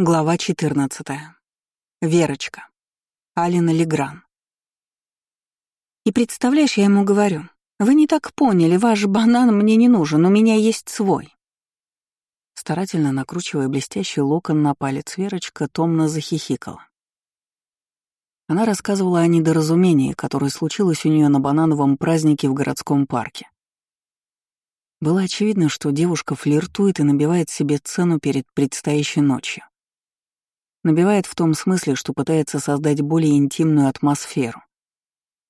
Глава 14. Верочка. Алина Легран. И представляешь, я ему говорю, вы не так поняли, ваш банан мне не нужен, у меня есть свой. Старательно накручивая блестящий локон на палец, Верочка томно захихикала. Она рассказывала о недоразумении, которое случилось у нее на банановом празднике в городском парке. Было очевидно, что девушка флиртует и набивает себе цену перед предстоящей ночью. Набивает в том смысле, что пытается создать более интимную атмосферу.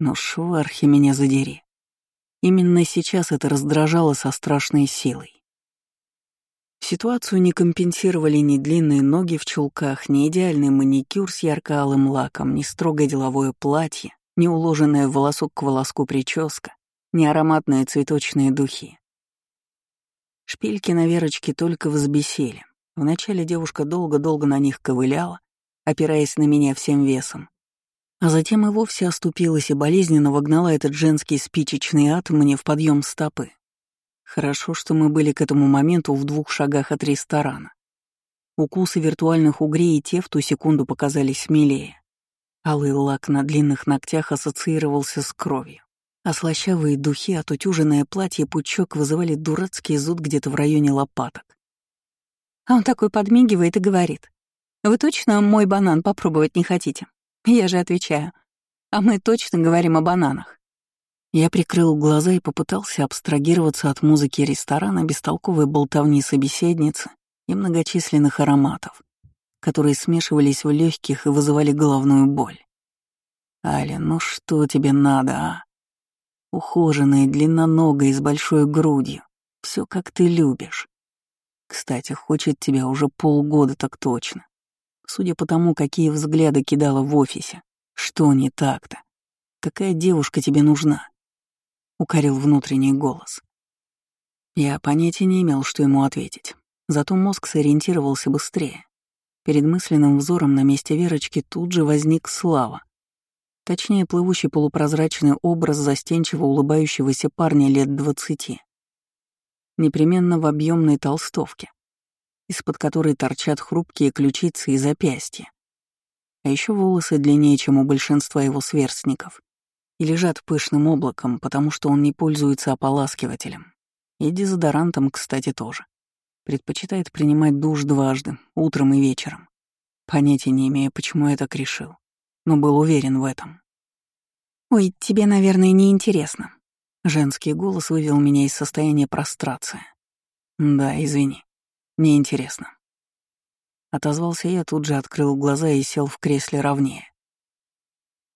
Но швархи меня задери. Именно сейчас это раздражало со страшной силой. Ситуацию не компенсировали ни длинные ноги в чулках, ни идеальный маникюр с ярко-алым лаком, ни строгое деловое платье, ни уложенная волосок к волоску прическа, ни ароматные цветочные духи. Шпильки на Верочке только взбесили. Вначале девушка долго-долго на них ковыляла, опираясь на меня всем весом. А затем и вовсе оступилась и болезненно вогнала этот женский спичечный ад мне в подъем стопы. Хорошо, что мы были к этому моменту в двух шагах от ресторана. Укусы виртуальных угрей и те в ту секунду показались смелее. Алый лак на длинных ногтях ассоциировался с кровью. А слащавые духи, отутюженное платье пучок вызывали дурацкий зуд где-то в районе лопаток. А он такой подмигивает и говорит. «Вы точно мой банан попробовать не хотите?» Я же отвечаю. «А мы точно говорим о бананах». Я прикрыл глаза и попытался абстрагироваться от музыки ресторана, бестолковой болтовни собеседницы и многочисленных ароматов, которые смешивались в легких и вызывали головную боль. «Аля, ну что тебе надо, а? Ухоженная, длинноногая, с большой грудью. Все как ты любишь. Кстати, хочет тебя уже полгода так точно. Судя по тому, какие взгляды кидала в офисе. Что не так-то? Какая девушка тебе нужна? Укорил внутренний голос. Я понятия не имел, что ему ответить. Зато мозг сориентировался быстрее. Перед мысленным взором на месте Верочки тут же возник Слава. Точнее, плывущий полупрозрачный образ застенчиво улыбающегося парня лет двадцати непременно в объемной толстовке, из-под которой торчат хрупкие ключицы и запястья. А еще волосы длиннее, чем у большинства его сверстников, и лежат пышным облаком, потому что он не пользуется ополаскивателем. И дезодорантом, кстати, тоже. Предпочитает принимать душ дважды, утром и вечером. Понятия не имея, почему я так решил, но был уверен в этом. «Ой, тебе, наверное, не интересно. Женский голос вывел меня из состояния прострации. «Да, извини. Неинтересно». Отозвался я, тут же открыл глаза и сел в кресле ровнее.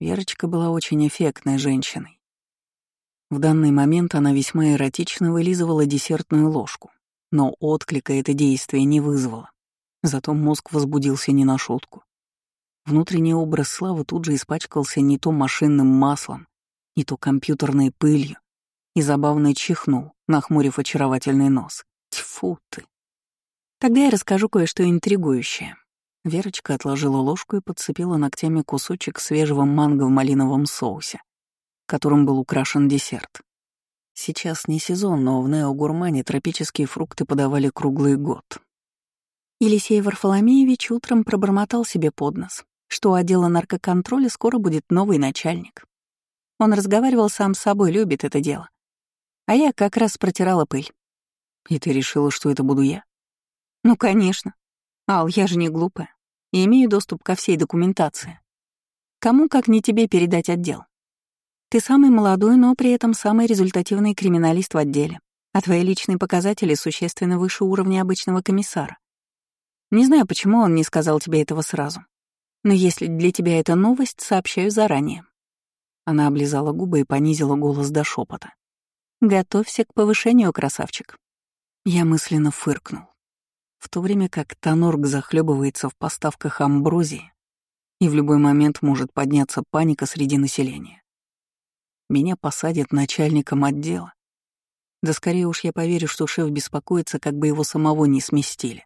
Верочка была очень эффектной женщиной. В данный момент она весьма эротично вылизывала десертную ложку, но отклика это действие не вызвало. Зато мозг возбудился не на шутку. Внутренний образ Славы тут же испачкался не то машинным маслом, не то компьютерной пылью, и забавно чихнул, нахмурив очаровательный нос. Тьфу ты. Тогда я расскажу кое-что интригующее. Верочка отложила ложку и подцепила ногтями кусочек свежего манго в малиновом соусе, которым был украшен десерт. Сейчас не сезон, но в Неогурмане тропические фрукты подавали круглый год. Елисей Варфоломеевич утром пробормотал себе под нос, что у отдела наркоконтроля скоро будет новый начальник. Он разговаривал сам с собой, любит это дело. А я как раз протирала пыль. И ты решила, что это буду я? Ну, конечно. Ал, я же не глупая. И имею доступ ко всей документации. Кому, как не тебе, передать отдел? Ты самый молодой, но при этом самый результативный криминалист в отделе, а твои личные показатели существенно выше уровня обычного комиссара. Не знаю, почему он не сказал тебе этого сразу. Но если для тебя это новость, сообщаю заранее. Она облизала губы и понизила голос до шепота. Готовься к повышению, красавчик. Я мысленно фыркнул. В то время как Тонорг захлебывается в поставках амброзии, и в любой момент может подняться паника среди населения. Меня посадят начальником отдела. Да скорее уж я поверю, что шеф беспокоится, как бы его самого не сместили,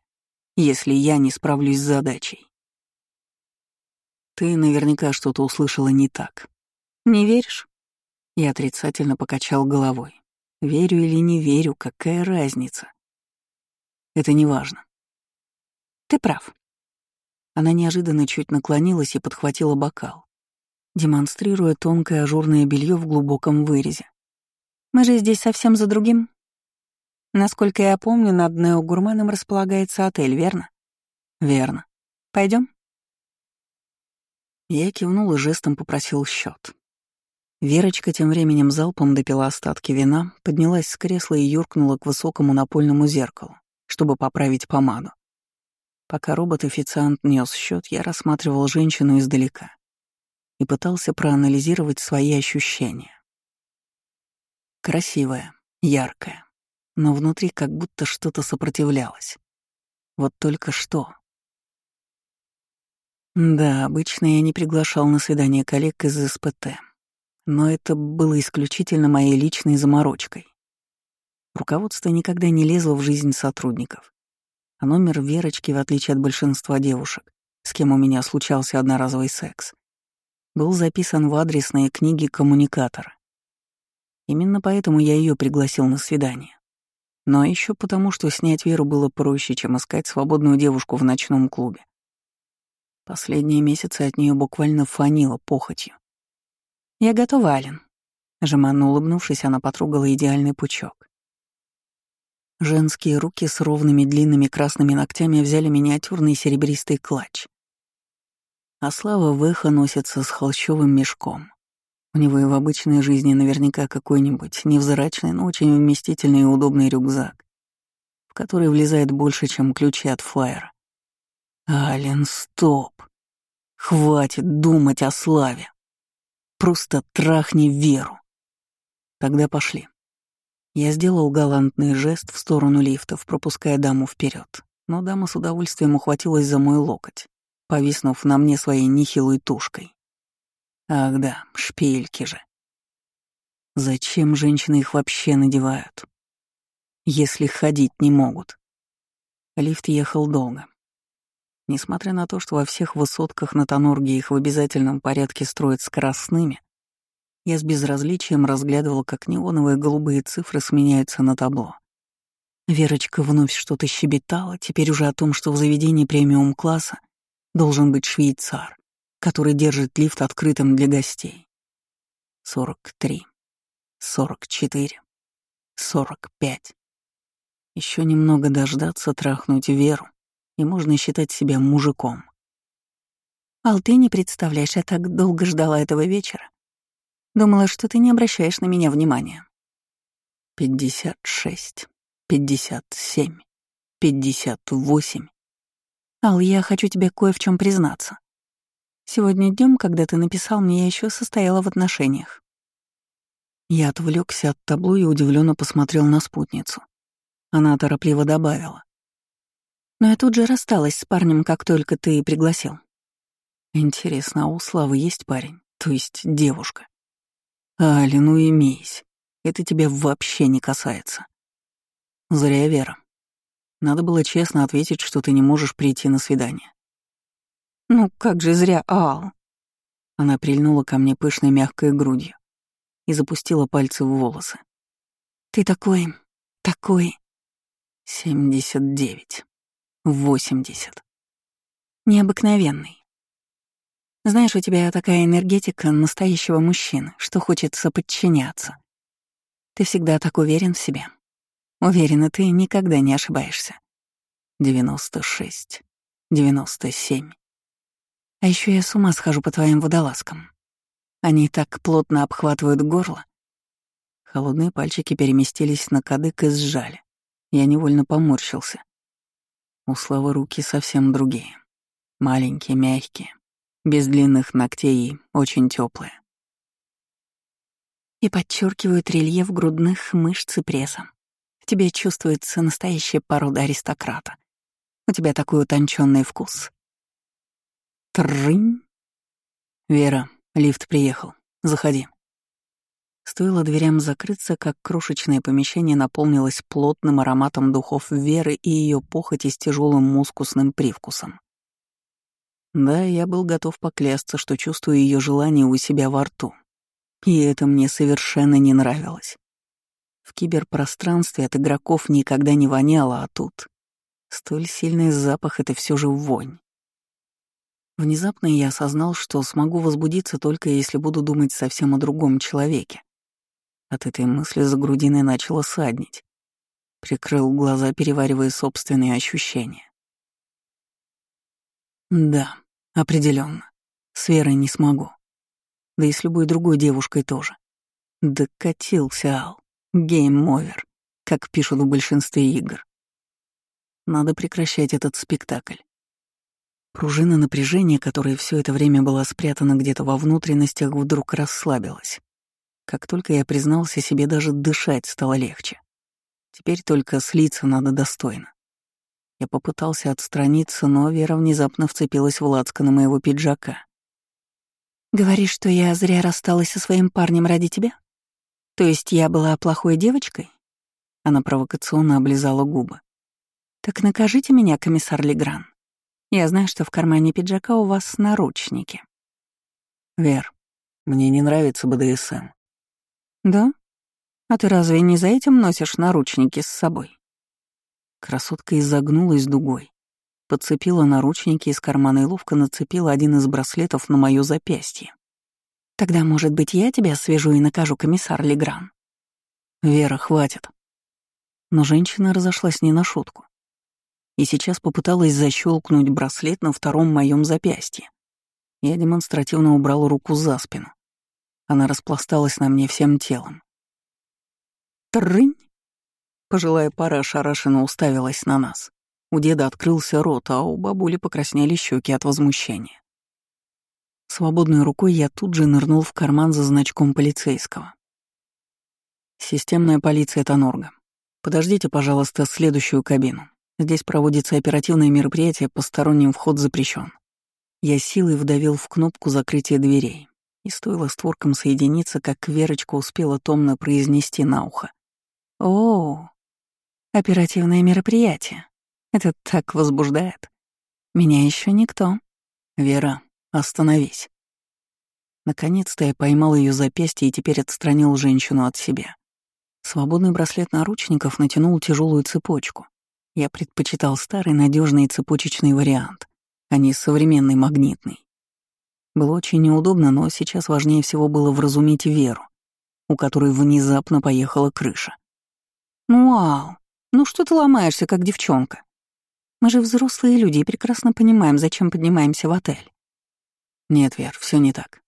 если я не справлюсь с задачей. Ты наверняка что-то услышала не так. Не веришь? Я отрицательно покачал головой. Верю или не верю, какая разница? Это не важно. Ты прав. Она неожиданно чуть наклонилась и подхватила бокал, демонстрируя тонкое ажурное белье в глубоком вырезе. «Мы же здесь совсем за другим. Насколько я помню, над Неогурманом располагается отель, верно?» «Верно. Пойдем? Я кивнул и жестом попросил счет. Верочка тем временем залпом допила остатки вина, поднялась с кресла и юркнула к высокому напольному зеркалу, чтобы поправить помаду. Пока робот-официант нес счет, я рассматривал женщину издалека и пытался проанализировать свои ощущения. Красивая, яркая, но внутри как будто что-то сопротивлялось. Вот только что. Да, обычно я не приглашал на свидание коллег из СПТ, но это было исключительно моей личной заморочкой. Руководство никогда не лезло в жизнь сотрудников, а номер Верочки, в отличие от большинства девушек, с кем у меня случался одноразовый секс, был записан в адресные книги коммуникатора. Именно поэтому я ее пригласил на свидание. Но еще потому, что снять Веру было проще, чем искать свободную девушку в ночном клубе. Последние месяцы от нее буквально фанило похотью. «Я готова, Ален». Жеманно улыбнувшись, она потрогала идеальный пучок. Женские руки с ровными длинными красными ногтями взяли миниатюрный серебристый клатч. А Слава в носится с холщовым мешком. У него и в обычной жизни наверняка какой-нибудь невзрачный, но очень вместительный и удобный рюкзак, в который влезает больше, чем ключи от флайера. Ален, стоп. Хватит думать о славе. Просто трахни Веру. Тогда пошли. Я сделал галантный жест в сторону лифтов, пропуская даму вперед, но дама с удовольствием ухватилась за мой локоть, повиснув на мне своей нехилой тушкой. Ах да, шпильки же. Зачем женщины их вообще надевают? Если ходить не могут. Лифт ехал долго. Несмотря на то, что во всех высотках на Тонорге их в обязательном порядке строят скоростными, я с безразличием разглядывал, как неоновые голубые цифры сменяются на табло. Верочка вновь что-то щебетала, теперь уже о том, что в заведении премиум-класса должен быть швейцар, который держит лифт открытым для гостей. 43, 44, 45. Еще немного дождаться, трахнуть Веру, и можно считать себя мужиком. Ал, ты не представляешь, я так долго ждала этого вечера. Думала, что ты не обращаешь на меня внимания. Пятьдесят шесть, пятьдесят семь, пятьдесят восемь. Ал, я хочу тебе кое в чем признаться. Сегодня днем, когда ты написал мне, я еще состояла в отношениях. Я отвлекся от табло и удивленно посмотрел на спутницу. Она торопливо добавила. Но я тут же рассталась с парнем, как только ты пригласил. Интересно, а у Славы есть парень, то есть девушка? Али, ну имейся. Это тебя вообще не касается. Зря, Вера. Надо было честно ответить, что ты не можешь прийти на свидание. Ну как же зря, Ал. Она прильнула ко мне пышной мягкой грудью и запустила пальцы в волосы. Ты такой, такой... Семьдесят девять. Восемьдесят. Необыкновенный. Знаешь, у тебя такая энергетика настоящего мужчины, что хочется подчиняться. Ты всегда так уверен в себе. Уверена, ты никогда не ошибаешься. 96, 97. А еще я с ума схожу по твоим водолазкам. Они так плотно обхватывают горло. Холодные пальчики переместились на кадык и сжали. Я невольно поморщился. У Славы руки совсем другие. Маленькие, мягкие, без длинных ногтей и очень теплые. И подчеркивают рельеф грудных мышц и пресса. В тебе чувствуется настоящая порода аристократа. У тебя такой утонченный вкус. Трынь. Вера, лифт приехал. Заходи. Стоило дверям закрыться, как крошечное помещение наполнилось плотным ароматом духов Веры и ее похоти с тяжелым мускусным привкусом. Да, я был готов поклясться, что чувствую ее желание у себя во рту. И это мне совершенно не нравилось. В киберпространстве от игроков никогда не воняло, а тут... Столь сильный запах — это все же вонь. Внезапно я осознал, что смогу возбудиться только если буду думать совсем о другом человеке. От этой мысли за грудиной начало саднить. Прикрыл глаза, переваривая собственные ощущения. Да, определенно. С Верой не смогу. Да и с любой другой девушкой тоже. Докатился Ал. Game over, как пишут в большинстве игр. Надо прекращать этот спектакль. Пружина напряжения, которая все это время была спрятана где-то во внутренностях, вдруг расслабилась. Как только я признался себе, даже дышать стало легче. Теперь только слиться надо достойно. Я попытался отстраниться, но Вера внезапно вцепилась в лацко на моего пиджака. «Говоришь, что я зря рассталась со своим парнем ради тебя? То есть я была плохой девочкой?» Она провокационно облизала губы. «Так накажите меня, комиссар Легран. Я знаю, что в кармане пиджака у вас наручники». «Вер, мне не нравится БДСМ». «Да? А ты разве не за этим носишь наручники с собой?» Красотка изогнулась дугой, подцепила наручники из кармана и ловко нацепила один из браслетов на моё запястье. «Тогда, может быть, я тебя свяжу и накажу, комиссар Легран?» «Вера, хватит». Но женщина разошлась не на шутку и сейчас попыталась защелкнуть браслет на втором моем запястье. Я демонстративно убрал руку за спину. Она распласталась на мне всем телом. «Трынь!» Пожилая пара ошарашенно уставилась на нас. У деда открылся рот, а у бабули покраснели щеки от возмущения. Свободной рукой я тут же нырнул в карман за значком полицейского. «Системная полиция Тонорга. Подождите, пожалуйста, следующую кабину. Здесь проводится оперативное мероприятие, посторонним вход запрещен. Я силой вдавил в кнопку закрытия дверей, и стоило створкам соединиться, как Верочка успела томно произнести на ухо. «О, оперативное мероприятие. Это так возбуждает. Меня еще никто. Вера, остановись». Наконец-то я поймал ее запястье и теперь отстранил женщину от себя. Свободный браслет наручников натянул тяжелую цепочку, я предпочитал старый надежный цепочечный вариант, а не современный магнитный. Было очень неудобно, но сейчас важнее всего было вразумить Веру, у которой внезапно поехала крыша. «Ну, «Вау, ну что ты ломаешься, как девчонка? Мы же взрослые люди и прекрасно понимаем, зачем поднимаемся в отель». «Нет, Вер, все не так.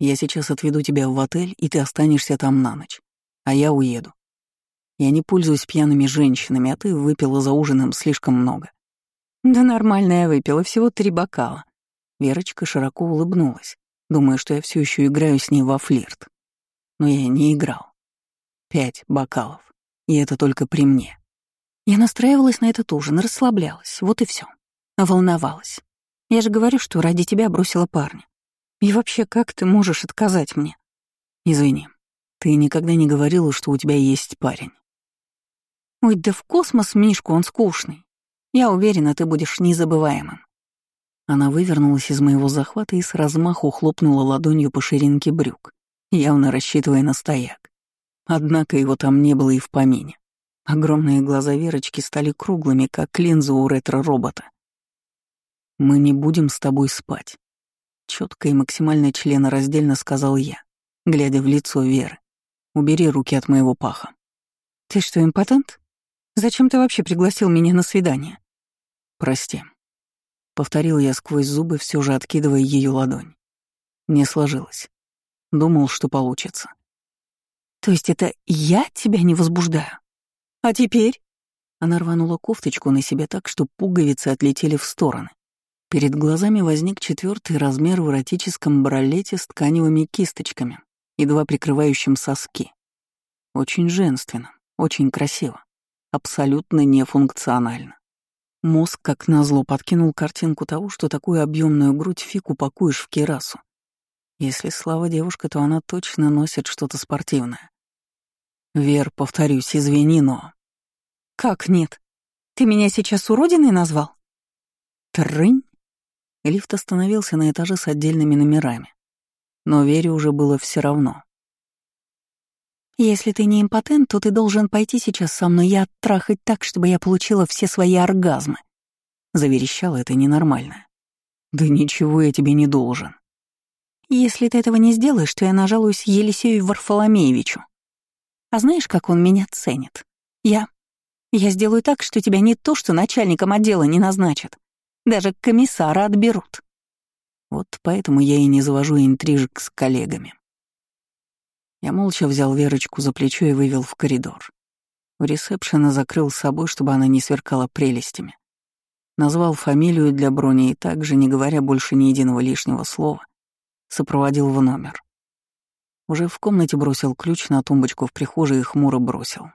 Я сейчас отведу тебя в отель, и ты останешься там на ночь, а я уеду. Я не пользуюсь пьяными женщинами, а ты выпила за ужином слишком много. Да нормально я выпила, всего три бокала. Верочка широко улыбнулась, думая, что я все еще играю с ней во флирт. Но я не играл. Пять бокалов. И это только при мне. Я настраивалась на этот ужин, расслаблялась, вот и все. Волновалась. Я же говорю, что ради тебя бросила парня. И вообще, как ты можешь отказать мне? Извини, ты никогда не говорила, что у тебя есть парень. Ой, да в космос Мишку, он скучный. Я уверена, ты будешь незабываемым. Она вывернулась из моего захвата и с размаху хлопнула ладонью по ширинке брюк, явно рассчитывая на стояк. Однако его там не было и в помине. Огромные глаза Верочки стали круглыми, как линзы у ретро-робота. «Мы не будем с тобой спать», — четко и максимально членораздельно сказал я, глядя в лицо Веры. «Убери руки от моего паха». «Ты что, импотент?» Зачем ты вообще пригласил меня на свидание? Прости. Повторил я сквозь зубы, все же откидывая ее ладонь. Не сложилось. Думал, что получится. То есть это я тебя не возбуждаю? А теперь? Она рванула кофточку на себя так, что пуговицы отлетели в стороны. Перед глазами возник четвертый размер в эротическом бралете с тканевыми кисточками, едва прикрывающим соски. Очень женственно, очень красиво абсолютно нефункционально. Мозг, как назло, подкинул картинку того, что такую объемную грудь фиг упакуешь в керасу. Если слава девушка, то она точно носит что-то спортивное. Вер, повторюсь, извини, но... Как нет? Ты меня сейчас уродиной назвал? Трынь? Лифт остановился на этаже с отдельными номерами. Но Вере уже было все равно. «Если ты не импотент, то ты должен пойти сейчас со мной и оттрахать так, чтобы я получила все свои оргазмы», — заверещала это ненормальное. Да ничего я тебе не должен. Если ты этого не сделаешь, то я нажалуюсь Елисею Варфоломеевичу. А знаешь, как он меня ценит? Я... Я сделаю так, что тебя не то что начальником отдела не назначат. Даже комиссара отберут. Вот поэтому я и не завожу интрижек с коллегами. Я молча взял Верочку за плечо и вывел в коридор. В ресепшена закрыл с собой, чтобы она не сверкала прелестями. Назвал фамилию для брони и также, не говоря больше ни единого лишнего слова, сопроводил в номер. Уже в комнате бросил ключ на тумбочку в прихожей и хмуро бросил.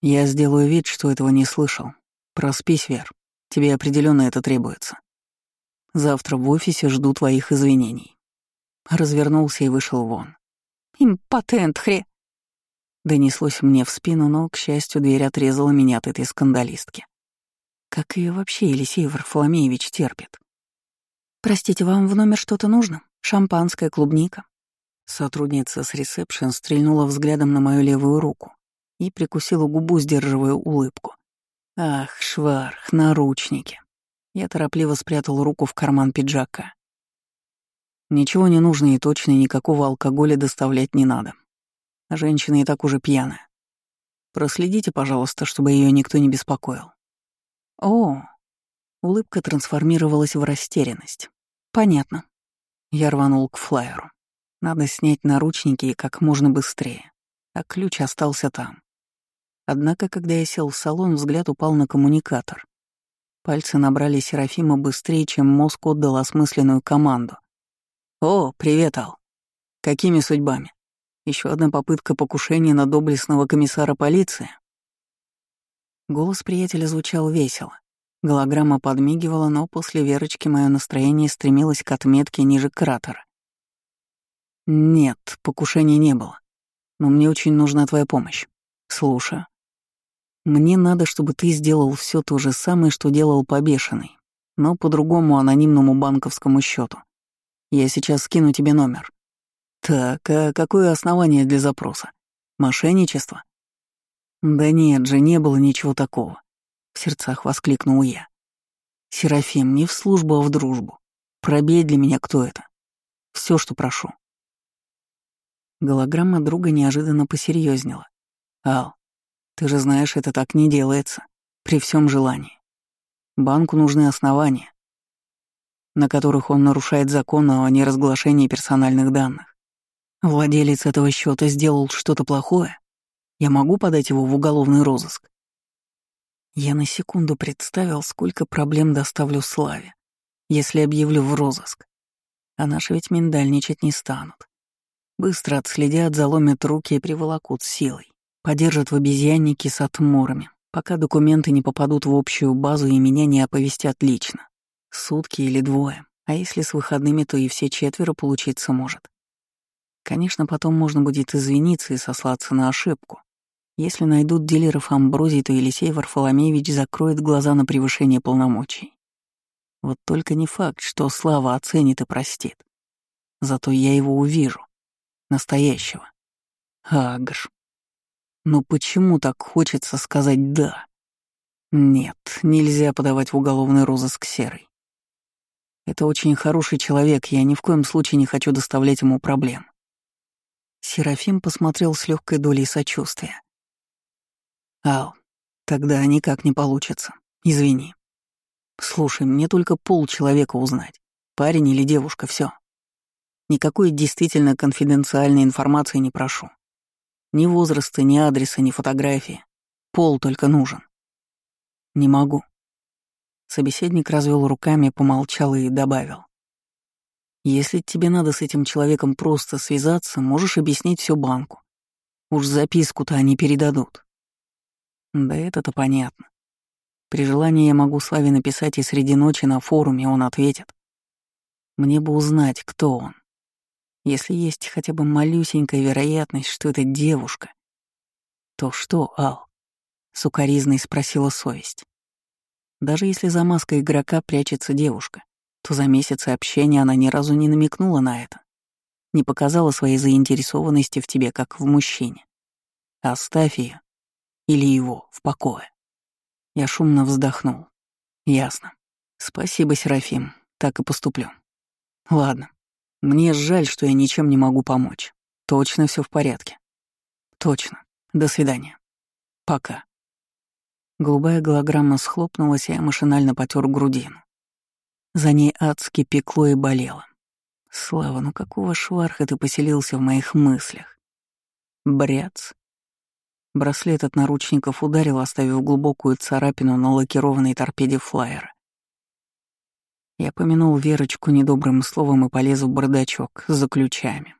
«Я сделаю вид, что этого не слышал. Проспись, Вер. Тебе определенно это требуется. Завтра в офисе жду твоих извинений». Развернулся и вышел вон. «Импотент хре...» Донеслось мне в спину, но, к счастью, дверь отрезала меня от этой скандалистки. Как ее вообще Елисей Варфоломеевич терпит? «Простите, вам в номер что-то нужно? Шампанское, клубника?» Сотрудница с ресепшн стрельнула взглядом на мою левую руку и прикусила губу, сдерживая улыбку. «Ах, шварх, наручники!» Я торопливо спрятал руку в карман пиджака. Ничего не нужно и точно никакого алкоголя доставлять не надо. Женщина и так уже пьяная. Проследите, пожалуйста, чтобы ее никто не беспокоил. О, улыбка трансформировалась в растерянность. Понятно. Я рванул к флайеру. Надо снять наручники и как можно быстрее. А ключ остался там. Однако, когда я сел в салон, взгляд упал на коммуникатор. Пальцы набрали Серафима быстрее, чем мозг отдал осмысленную команду. «О, привет, Ал. Какими судьбами? Еще одна попытка покушения на доблестного комиссара полиции?» Голос приятеля звучал весело. Голограмма подмигивала, но после Верочки мое настроение стремилось к отметке ниже кратера. «Нет, покушения не было. Но мне очень нужна твоя помощь. Слушай. Мне надо, чтобы ты сделал все то же самое, что делал побешенный, но по другому анонимному банковскому счету. Я сейчас скину тебе номер. Так, а какое основание для запроса? Мошенничество? Да нет же, не было ничего такого. — в сердцах воскликнул я. «Серафим, не в службу, а в дружбу. Пробей для меня, кто это. Все, что прошу». Голограмма друга неожиданно посерьезнела. «Ал, ты же знаешь, это так не делается. При всем желании. Банку нужны основания, на которых он нарушает закон о неразглашении персональных данных. Владелец этого счета сделал что-то плохое. Я могу подать его в уголовный розыск. Я на секунду представил, сколько проблем доставлю Славе, если объявлю в розыск. А наши ведь миндальничать не станут. Быстро отследят, заломят руки и приволокут силой. Подержат в обезьяннике с отморами, пока документы не попадут в общую базу и меня не оповестят лично. Сутки или двое, а если с выходными, то и все четверо получиться может. Конечно, потом можно будет извиниться и сослаться на ошибку, если найдут дилеров амброзий, то Елисей Варфоломеевич закроет глаза на превышение полномочий. Вот только не факт, что Слава оценит и простит. Зато я его увижу. Настоящего. Агр. Но почему так хочется сказать «да»? Нет, нельзя подавать в уголовный розыск Серый. Это очень хороший человек, я ни в коем случае не хочу доставлять ему проблем. Серафим посмотрел с легкой долей сочувствия. Ал, тогда никак не получится. Извини. Слушай, мне только пол человека узнать. Парень или девушка, все. Никакой действительно конфиденциальной информации не прошу. Ни возраста, ни адреса, ни фотографии. Пол только нужен. Не могу. Собеседник развел руками, помолчал и добавил. Если тебе надо с этим человеком просто связаться, можешь объяснить все банку. Уж записку-то они передадут. Да это-то понятно. При желании я могу Славе написать и среди ночи на форуме он ответит. Мне бы узнать, кто он. Если есть хотя бы малюсенькая вероятность, что это девушка, то что, Ал? Сукаризной спросила совесть. Даже если за маской игрока прячется девушка, то за месяцы общения она ни разу не намекнула на это. Не показала своей заинтересованности в тебе, как в мужчине. Оставь ее или его в покое. Я шумно вздохнул. Ясно. Спасибо, Серафим, так и поступлю. Ладно. Мне жаль, что я ничем не могу помочь. Точно все в порядке. Точно. До свидания. Пока. Голубая голограмма схлопнулась, и я машинально потер грудину. За ней адски пекло и болело. Слава, ну какого шварха ты поселился в моих мыслях? Бряц. Браслет от наручников ударил, оставив глубокую царапину на лакированной торпеде флайера. Я помянул Верочку недобрым словом и полез в бардачок за ключами.